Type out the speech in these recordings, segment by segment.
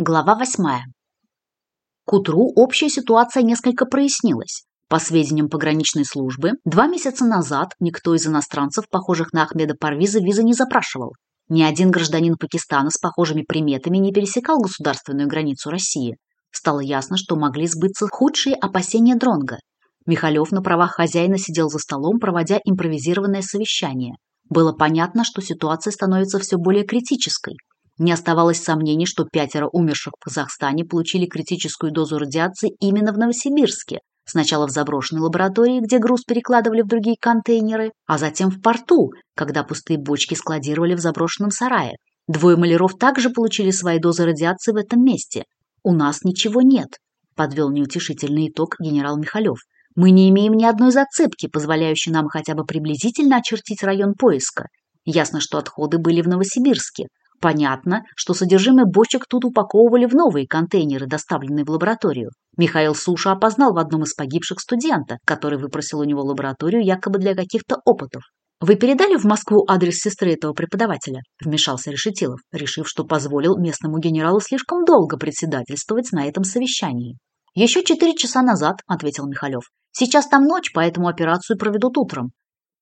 Глава 8. К утру общая ситуация несколько прояснилась. По сведениям пограничной службы, два месяца назад никто из иностранцев, похожих на Ахмеда Парвиза, визы не запрашивал. Ни один гражданин Пакистана с похожими приметами не пересекал государственную границу России. Стало ясно, что могли сбыться худшие опасения Дронга. Михалев на правах хозяина сидел за столом, проводя импровизированное совещание. Было понятно, что ситуация становится все более критической – не оставалось сомнений, что пятеро умерших в Казахстане получили критическую дозу радиации именно в Новосибирске. Сначала в заброшенной лаборатории, где груз перекладывали в другие контейнеры, а затем в порту, когда пустые бочки складировали в заброшенном сарае. Двое маляров также получили свои дозы радиации в этом месте. «У нас ничего нет», – подвел неутешительный итог генерал Михалев. «Мы не имеем ни одной зацепки, позволяющей нам хотя бы приблизительно очертить район поиска. Ясно, что отходы были в Новосибирске, Понятно, что содержимое бочек тут упаковывали в новые контейнеры, доставленные в лабораторию. Михаил Суша опознал в одном из погибших студента, который выпросил у него лабораторию якобы для каких-то опытов. «Вы передали в Москву адрес сестры этого преподавателя?» – вмешался Решетилов, решив, что позволил местному генералу слишком долго председательствовать на этом совещании. «Еще четыре часа назад», – ответил Михалев. «Сейчас там ночь, поэтому операцию проведут утром».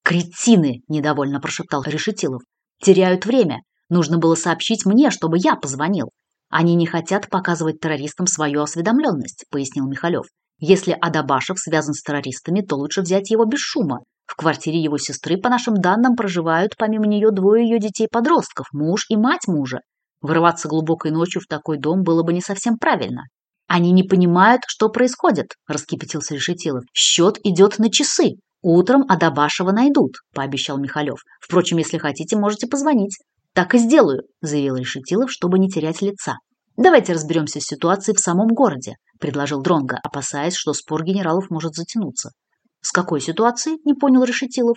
«Кретины!» – недовольно прошептал Решетилов. «Теряют время. Нужно было сообщить мне, чтобы я позвонил. Они не хотят показывать террористам свою осведомленность, пояснил Михалев. Если Адабашев связан с террористами, то лучше взять его без шума. В квартире его сестры, по нашим данным, проживают помимо нее двое ее детей-подростков, муж и мать мужа. Вырываться глубокой ночью в такой дом было бы не совсем правильно. Они не понимают, что происходит, раскипятился Решетилов. Счет идет на часы. Утром Адабашева найдут, пообещал Михалев. Впрочем, если хотите, можете позвонить. «Так и сделаю», – заявил Решетилов, чтобы не терять лица. «Давайте разберемся с ситуацией в самом городе», – предложил Дронга, опасаясь, что спор генералов может затянуться. «С какой ситуацией?» – не понял Решетилов.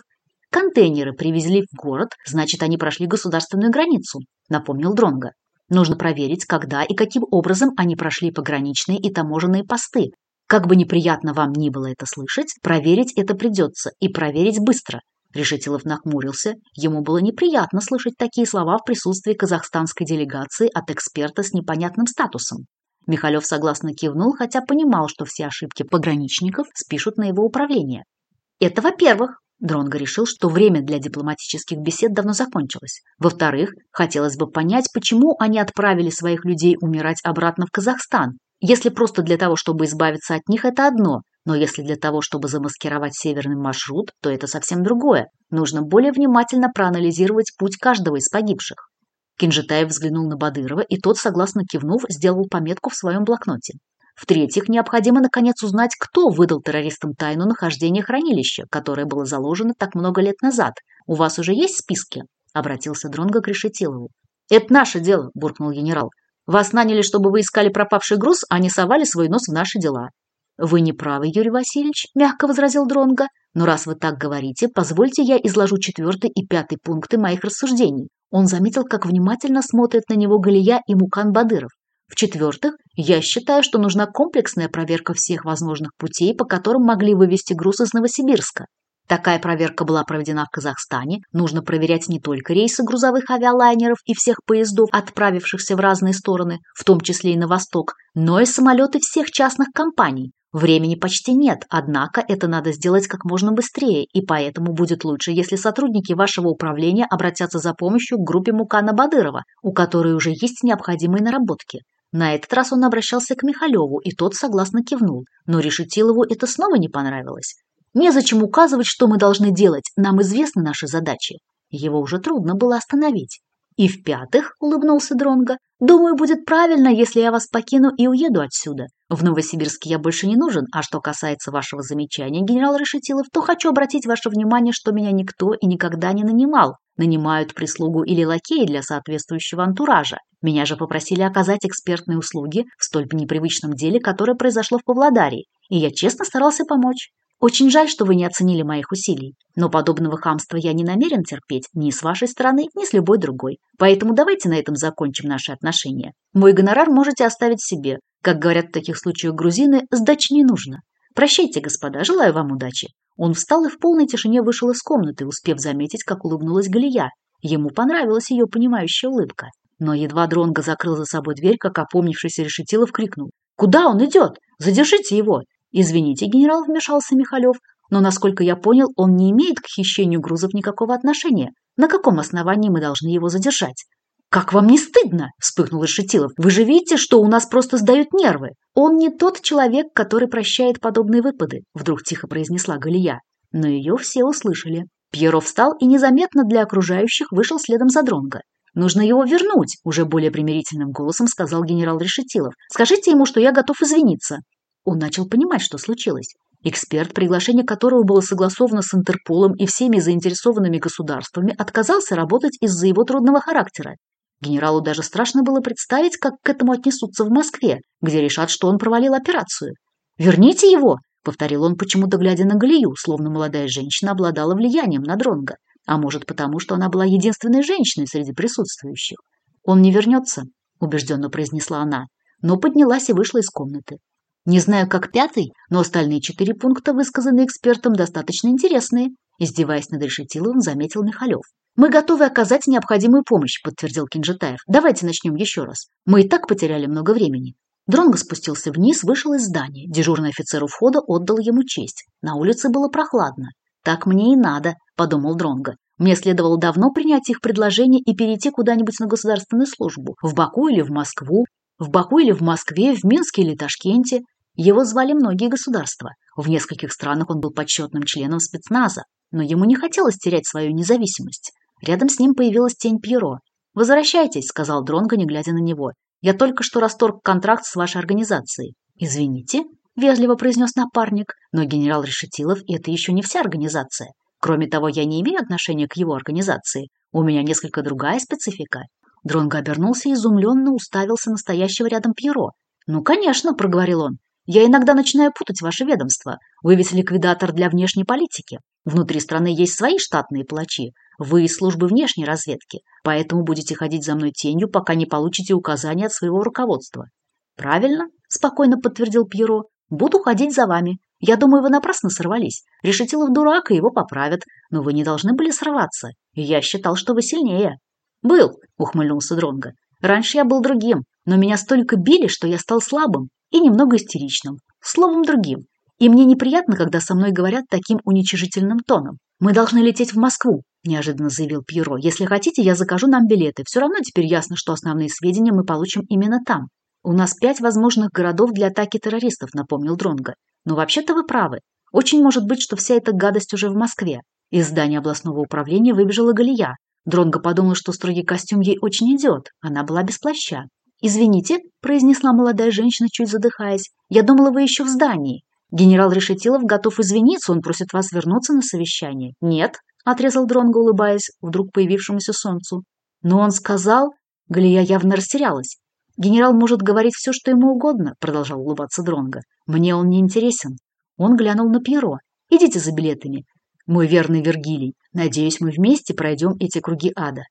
«Контейнеры привезли в город, значит, они прошли государственную границу», – напомнил Дронга. «Нужно проверить, когда и каким образом они прошли пограничные и таможенные посты. Как бы неприятно вам ни было это слышать, проверить это придется, и проверить быстро. Решетилов нахмурился. Ему было неприятно слышать такие слова в присутствии казахстанской делегации от эксперта с непонятным статусом. Михалев согласно кивнул, хотя понимал, что все ошибки пограничников спишут на его управление. Это во-первых. Дронго решил, что время для дипломатических бесед давно закончилось. Во-вторых, хотелось бы понять, почему они отправили своих людей умирать обратно в Казахстан. Если просто для того, чтобы избавиться от них, это одно, но если для того, чтобы замаскировать северный маршрут, то это совсем другое. Нужно более внимательно проанализировать путь каждого из погибших. Кинжитаев взглянул на Бадырова, и тот, согласно кивнув, сделал пометку в своем блокноте. В-третьих, необходимо наконец узнать, кто выдал террористам тайну нахождения хранилища, которое было заложено так много лет назад. У вас уже есть списки? Обратился Дронго к Решетилову. Это наше дело, буркнул генерал. Вас наняли, чтобы вы искали пропавший груз, а не совали свой нос в наши дела. Вы не правы, Юрий Васильевич, мягко возразил Дронга. Но раз вы так говорите, позвольте я изложу четвертый и пятый пункты моих рассуждений. Он заметил, как внимательно смотрят на него Галия и Мукан Бадыров. В-четвертых, я считаю, что нужна комплексная проверка всех возможных путей, по которым могли вывести груз из Новосибирска. Такая проверка была проведена в Казахстане. Нужно проверять не только рейсы грузовых авиалайнеров и всех поездов, отправившихся в разные стороны, в том числе и на восток, но и самолеты всех частных компаний. Времени почти нет, однако это надо сделать как можно быстрее, и поэтому будет лучше, если сотрудники вашего управления обратятся за помощью к группе Мукана Бадырова, у которой уже есть необходимые наработки. На этот раз он обращался к Михалеву, и тот согласно кивнул, но Решетилову это снова не понравилось. «Незачем указывать, что мы должны делать, нам известны наши задачи». Его уже трудно было остановить. «И в-пятых», — улыбнулся Дронго, — «думаю, будет правильно, если я вас покину и уеду отсюда. В Новосибирске я больше не нужен, а что касается вашего замечания, генерал Решетилов, то хочу обратить ваше внимание, что меня никто и никогда не нанимал. Нанимают прислугу или лакея для соответствующего антуража. Меня же попросили оказать экспертные услуги в столь непривычном деле, которое произошло в Павлодаре, и я честно старался помочь. Очень жаль, что вы не оценили моих усилий, но подобного хамства я не намерен терпеть ни с вашей стороны, ни с любой другой. Поэтому давайте на этом закончим наши отношения. Мой гонорар можете оставить себе. Как говорят в таких случаях грузины, сдачи не нужно. Прощайте, господа, желаю вам удачи. Он встал и в полной тишине вышел из комнаты, успев заметить, как улыбнулась Галия. Ему понравилась ее понимающая улыбка. Но едва Дронго закрыл за собой дверь, как опомнившийся Решетилов крикнул. «Куда он идет? Задержите его! Извините, генерал, вмешался Михалев, но, насколько я понял, он не имеет к хищению грузов никакого отношения. На каком основании мы должны его задержать? «Как вам не стыдно?» – вспыхнул Ишетилов. «Вы же видите, что у нас просто сдают нервы. Он не тот человек, который прощает подобные выпады», – вдруг тихо произнесла Галия. Но ее все услышали. Пьеро встал и незаметно для окружающих вышел следом за Дронго. «Нужно его вернуть», – уже более примирительным голосом сказал генерал Решетилов. «Скажите ему, что я готов извиниться». Он начал понимать, что случилось. Эксперт, приглашение которого было согласовано с Интерполом и всеми заинтересованными государствами, отказался работать из-за его трудного характера. Генералу даже страшно было представить, как к этому отнесутся в Москве, где решат, что он провалил операцию. «Верните его!» — повторил он, почему-то глядя на Галию, словно молодая женщина обладала влиянием на Дронга, а может потому, что она была единственной женщиной среди присутствующих. «Он не вернется», — убежденно произнесла она, но поднялась и вышла из комнаты. Не знаю, как пятый, но остальные четыре пункта, высказанные экспертом, достаточно интересные, издеваясь над решетилом, заметил Михалев. «Мы готовы оказать необходимую помощь», – подтвердил Кинжитаев. «Давайте начнем еще раз. Мы и так потеряли много времени». Дронго спустился вниз, вышел из здания. Дежурный офицер у входа отдал ему честь. На улице было прохладно. «Так мне и надо», – подумал Дронго. «Мне следовало давно принять их предложение и перейти куда-нибудь на государственную службу, в Баку или в Москву, в Баку или в Москве, в Минске или Ташкенте его звали многие государства. В нескольких странах он был почетным членом спецназа, но ему не хотелось терять свою независимость. Рядом с ним появилась тень Пьеро. «Возвращайтесь», — сказал Дронго, не глядя на него. «Я только что расторг контракт с вашей организацией». «Извините», — вежливо произнес напарник, но генерал Решетилов — это еще не вся организация. Кроме того, я не имею отношения к его организации. У меня несколько другая специфика. Дронго обернулся и изумленно уставился настоящего рядом Пьеро. «Ну, конечно», — проговорил он. «Я иногда начинаю путать ваше ведомство. Вы ведь ликвидатор для внешней политики. Внутри страны есть свои штатные плачи. Вы из службы внешней разведки. Поэтому будете ходить за мной тенью, пока не получите указания от своего руководства». «Правильно», — спокойно подтвердил Пьеро. «Буду ходить за вами. Я думаю, вы напрасно сорвались. Решетилов дурак, и его поправят. Но вы не должны были срываться. Я считал, что вы сильнее». «Был», — ухмыльнулся Дронго. «Раньше я был другим, но меня столько били, что я стал слабым и немного истеричным, словом другим. И мне неприятно, когда со мной говорят таким уничижительным тоном. Мы должны лететь в Москву», — неожиданно заявил Пьеро. «Если хотите, я закажу нам билеты. Все равно теперь ясно, что основные сведения мы получим именно там. У нас пять возможных городов для атаки террористов», — напомнил Дронго. «Но вообще-то вы правы. Очень может быть, что вся эта гадость уже в Москве». Из здания областного управления выбежала Галия, Дронго подумала, что строгий костюм ей очень идет. Она была без плаща. «Извините», — произнесла молодая женщина, чуть задыхаясь, — «я думала, вы еще в здании. Генерал Решетилов готов извиниться, он просит вас вернуться на совещание». «Нет», — отрезал Дронго, улыбаясь вдруг появившемуся солнцу. «Но он сказал...» — Галия явно растерялась. «Генерал может говорить все, что ему угодно», — продолжал улыбаться Дронго. «Мне он не интересен». Он глянул на Пьеро. «Идите за билетами мой верный Вергилий. Надеюсь, мы вместе пройдем эти круги ада.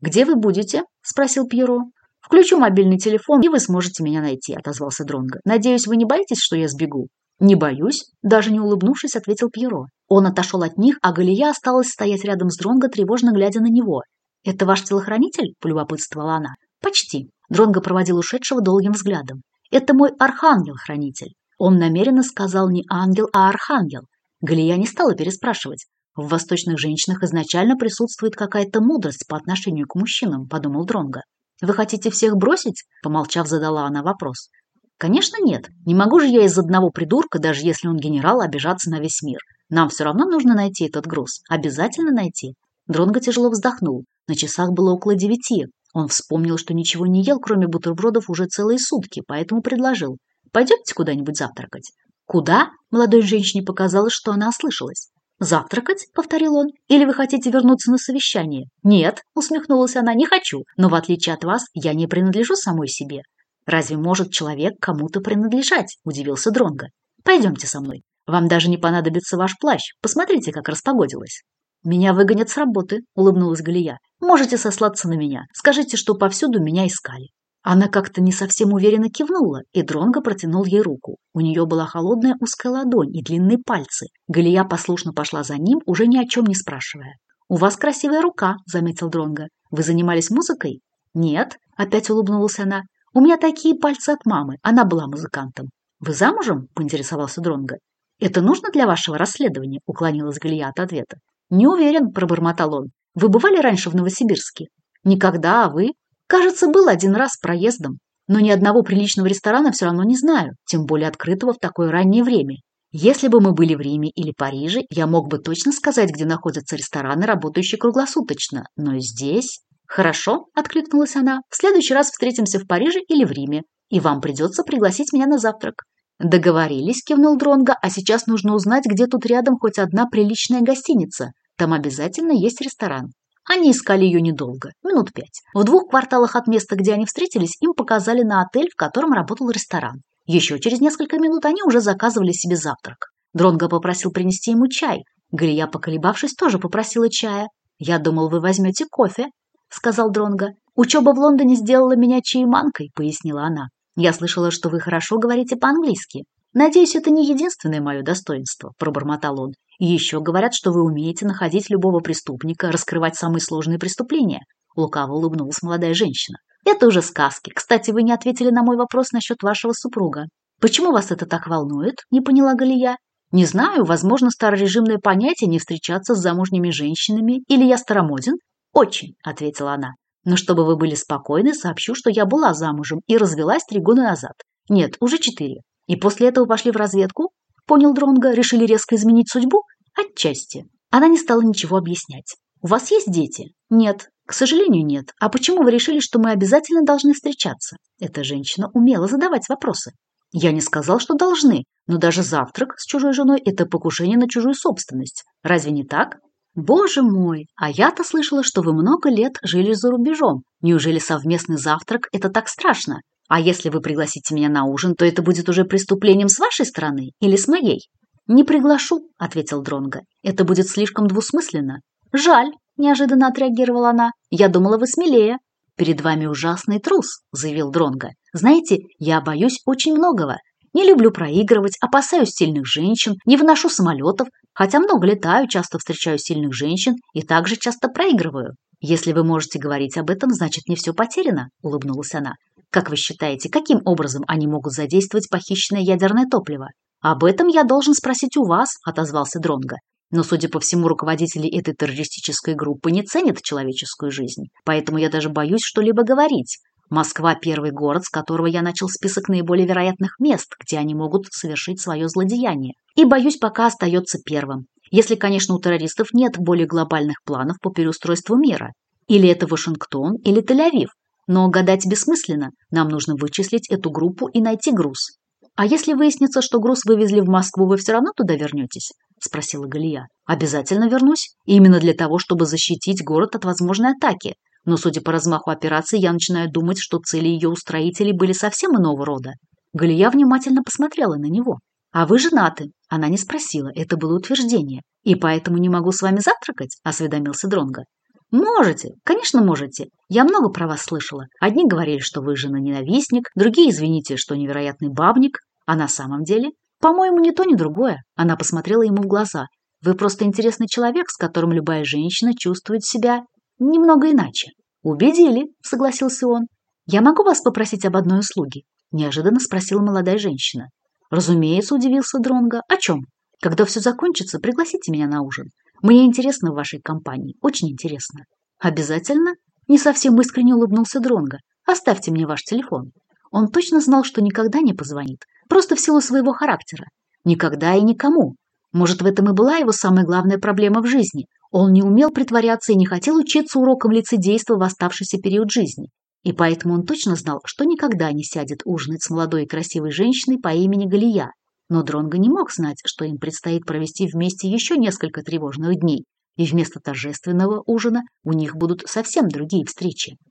Где вы будете? спросил Пьеро. Включу мобильный телефон, и вы сможете меня найти, отозвался Дронго. Надеюсь, вы не боитесь, что я сбегу? Не боюсь, даже не улыбнувшись, ответил Пьеро. Он отошел от них, а Галия осталась стоять рядом с Дронго, тревожно глядя на него. Это ваш телохранитель? полюбопытствовала она. Почти. Дронго проводил ушедшего долгим взглядом. Это мой архангел-хранитель. Он намеренно сказал не ангел, а архангел, Галия не стала переспрашивать. «В восточных женщинах изначально присутствует какая-то мудрость по отношению к мужчинам», – подумал Дронга. «Вы хотите всех бросить?» – помолчав, задала она вопрос. «Конечно нет. Не могу же я из одного придурка, даже если он генерал, обижаться на весь мир. Нам все равно нужно найти этот груз. Обязательно найти». Дронго тяжело вздохнул. На часах было около девяти. Он вспомнил, что ничего не ел, кроме бутербродов, уже целые сутки, поэтому предложил. «Пойдемте куда-нибудь завтракать». «Куда?» – молодой женщине показалось, что она ослышалась. «Завтракать?» – повторил он. «Или вы хотите вернуться на совещание?» «Нет», – усмехнулась она, – «не хочу. Но в отличие от вас, я не принадлежу самой себе». «Разве может человек кому-то принадлежать?» – удивился Дронго. «Пойдемте со мной. Вам даже не понадобится ваш плащ. Посмотрите, как распогодилось». «Меня выгонят с работы», – улыбнулась Галия. «Можете сослаться на меня. Скажите, что повсюду меня искали». Она как-то не совсем уверенно кивнула, и Дронго протянул ей руку. У нее была холодная узкая ладонь и длинные пальцы. Галия послушно пошла за ним, уже ни о чем не спрашивая. «У вас красивая рука», — заметил Дронго. «Вы занимались музыкой?» «Нет», — опять улыбнулась она. «У меня такие пальцы от мамы. Она была музыкантом». «Вы замужем?» — поинтересовался Дронго. «Это нужно для вашего расследования?» — уклонилась Галия от ответа. «Не уверен», — пробормотал он. «Вы бывали раньше в Новосибирске?» «Никогда, а вы?» Кажется, был один раз проездом, но ни одного приличного ресторана все равно не знаю, тем более открытого в такое раннее время. Если бы мы были в Риме или Париже, я мог бы точно сказать, где находятся рестораны, работающие круглосуточно, но здесь... «Хорошо», — откликнулась она, — «в следующий раз встретимся в Париже или в Риме, и вам придется пригласить меня на завтрак». «Договорились», — кивнул Дронго, — «а сейчас нужно узнать, где тут рядом хоть одна приличная гостиница. Там обязательно есть ресторан». Они искали ее недолго, минут пять. В двух кварталах от места, где они встретились, им показали на отель, в котором работал ресторан. Еще через несколько минут они уже заказывали себе завтрак. Дронго попросил принести ему чай. Галия, поколебавшись, тоже попросила чая. «Я думал, вы возьмете кофе», — сказал Дронго. «Учеба в Лондоне сделала меня чаеманкой», — пояснила она. «Я слышала, что вы хорошо говорите по-английски». «Надеюсь, это не единственное мое достоинство», – пробормотал он. «И еще говорят, что вы умеете находить любого преступника, раскрывать самые сложные преступления», – лукаво улыбнулась молодая женщина. «Это уже сказки. Кстати, вы не ответили на мой вопрос насчет вашего супруга. Почему вас это так волнует?» – не поняла Галия. «Не знаю, возможно, старорежимное понятие не встречаться с замужними женщинами, или я старомоден?» «Очень», – ответила она. «Но чтобы вы были спокойны, сообщу, что я была замужем и развелась три года назад. Нет, уже четыре. И после этого пошли в разведку? Понял Дронго, решили резко изменить судьбу? Отчасти. Она не стала ничего объяснять. У вас есть дети? Нет. К сожалению, нет. А почему вы решили, что мы обязательно должны встречаться? Эта женщина умела задавать вопросы. Я не сказал, что должны, но даже завтрак с чужой женой – это покушение на чужую собственность. Разве не так? Боже мой, а я-то слышала, что вы много лет жили за рубежом. Неужели совместный завтрак – это так страшно? А если вы пригласите меня на ужин, то это будет уже преступлением с вашей стороны или с моей? Не приглашу, ответил Дронга. Это будет слишком двусмысленно. Жаль, неожиданно отреагировала она. Я думала, вы смелее. Перед вами ужасный трус, заявил Дронга. Знаете, я боюсь очень многого. Не люблю проигрывать, опасаюсь сильных женщин, не выношу самолетов, хотя много летаю, часто встречаю сильных женщин и также часто проигрываю. Если вы можете говорить об этом, значит, не все потеряно, улыбнулась она. Как вы считаете, каким образом они могут задействовать похищенное ядерное топливо? Об этом я должен спросить у вас, отозвался Дронга. Но, судя по всему, руководители этой террористической группы не ценят человеческую жизнь, поэтому я даже боюсь что-либо говорить. Москва – первый город, с которого я начал список наиболее вероятных мест, где они могут совершить свое злодеяние. И, боюсь, пока остается первым. Если, конечно, у террористов нет более глобальных планов по переустройству мира. Или это Вашингтон, или Тель-Авив. Но гадать бессмысленно. Нам нужно вычислить эту группу и найти груз. А если выяснится, что груз вывезли в Москву, вы все равно туда вернетесь? Спросила Галия. Обязательно вернусь. Именно для того, чтобы защитить город от возможной атаки. Но судя по размаху операции, я начинаю думать, что цели ее устроителей были совсем иного рода. Галия внимательно посмотрела на него. «А вы женаты?» Она не спросила, это было утверждение. «И поэтому не могу с вами завтракать?» – осведомился Дронга. Можете, конечно, можете. Я много про вас слышала. Одни говорили, что вы жена-ненавистник, другие, извините, что невероятный бабник. А на самом деле, по-моему, ни то, ни другое. Она посмотрела ему в глаза. Вы просто интересный человек, с которым любая женщина чувствует себя немного иначе. Убедили, согласился он. Я могу вас попросить об одной услуге? Неожиданно спросила молодая женщина. Разумеется, удивился Дронга. О чем? Когда все закончится, пригласите меня на ужин. Мне интересно в вашей компании, очень интересно. Обязательно? Не совсем искренне улыбнулся Дронго. Оставьте мне ваш телефон. Он точно знал, что никогда не позвонит, просто в силу своего характера. Никогда и никому. Может, в этом и была его самая главная проблема в жизни. Он не умел притворяться и не хотел учиться урокам лицедейства в оставшийся период жизни. И поэтому он точно знал, что никогда не сядет ужинать с молодой и красивой женщиной по имени Галия, но Дронго не мог знать, что им предстоит провести вместе еще несколько тревожных дней, и вместо торжественного ужина у них будут совсем другие встречи.